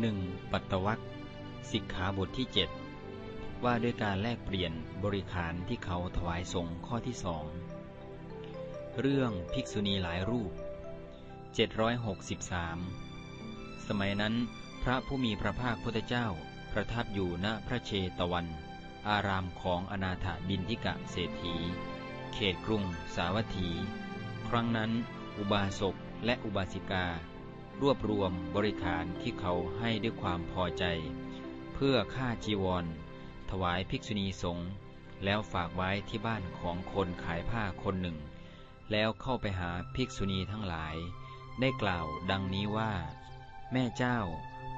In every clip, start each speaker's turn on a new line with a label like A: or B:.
A: หนึ่งปัตตวัคสิกขาบทที่ 7 ว่าด้วยการแลกเปลี่ยนบริขารที่เขาถวายสงฆ์ข้อที่สองเรื่องภิกษุณีหลายรูป 763 สมัยนั้น พระผู้มีพระภาคพุทธเจ้า ประทับอยู่ณพระเชตวัน อารามของอนาถบินทิกะเศรษฐี เขตกรุงสาวัตถี ครั้งนั้น อุบาสกและอุบาสิกา รวบรวมบริขารที่เขาให้ด้วยความพอใจ เพื่อค่าจีวร ถวายภิกษุณีสงฆ์แล้วฝากไว้ที่บ้านของคนขายผ้าคนหนึ่ง แล้วเข้าไปหาภิกษุณีทั้งหลาย ได้กล่าวดังนี้ว่า แม่เจ้า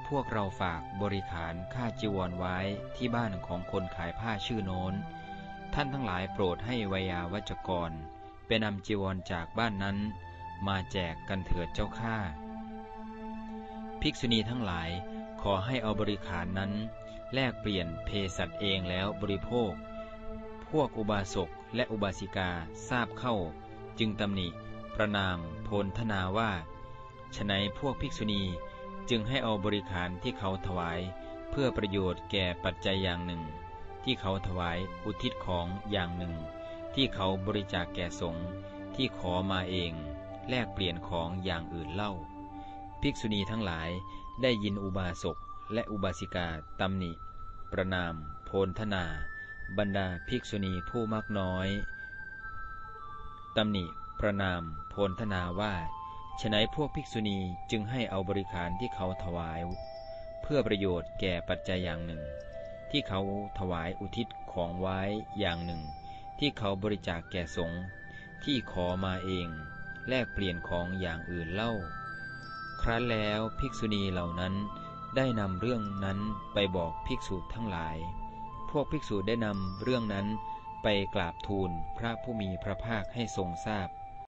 A: พวกเราฝากบริขารค่าจีวรไว้ที่บ้านของคนขายผ้าชื่อโน้น ท่านทั้งหลายโปรดให้วยาวัจกร เป็นนำจีวรจากบ้านนั้น มาแจกกันเถิดเจ้าข้า ภิกษุณีทั้งหลาย ขอให้เอาบริขารนั้น แลกเปลี่ยนเพสัตเองแล้วบริโภค พวกอุบาสกและอุบาสิกาทราบเข้า จึงตำหนิ ประนาม โพลธนาว่าฉนัยพวกภิกษุณีจึงให้เอาบริขารที่เขาถวาย เพื่อประโยชน์แก่ปัจจัยอย่างหนึ่ง ที่เขาถวายอุทิศของอย่างหนึ่ง ที่เขาบริจาคแก่สงฆ์ที่ขอมาเอง แลกเปลี่ยนของอย่างอื่นเล่า ภิกษุณีทั้งหลายได้ยินอุบาสกและอุบาสิกาตำหนิ ประนาม โพลธนา บรรดาภิกษุณีผู้มากน้อยตำหนิ ประนาม โพลธนาว่าฉนัยพวกภิกษุณีจึงให้เอาบริการที่เขาถวาย เพื่อประโยชน์แก่ปัจจัยอย่างหนึ่ง ที่เขาถวายอุทิศของไว้อย่างหนึ่ง ที่เขาบริจาคแก่สงฆ์ที่ขอมาเอง แลกเปลี่ยนของอย่างอื่นเล่า ครั้นแล้วภิกษุณีเหล่านั้นได้นำเรื่องนั้นไปบอกภิกษุทั้งหลาย พวกภิกษุได้นำเรื่องนั้นไปกราบทูลพระผู้มีพระภาคให้ทรงทราบ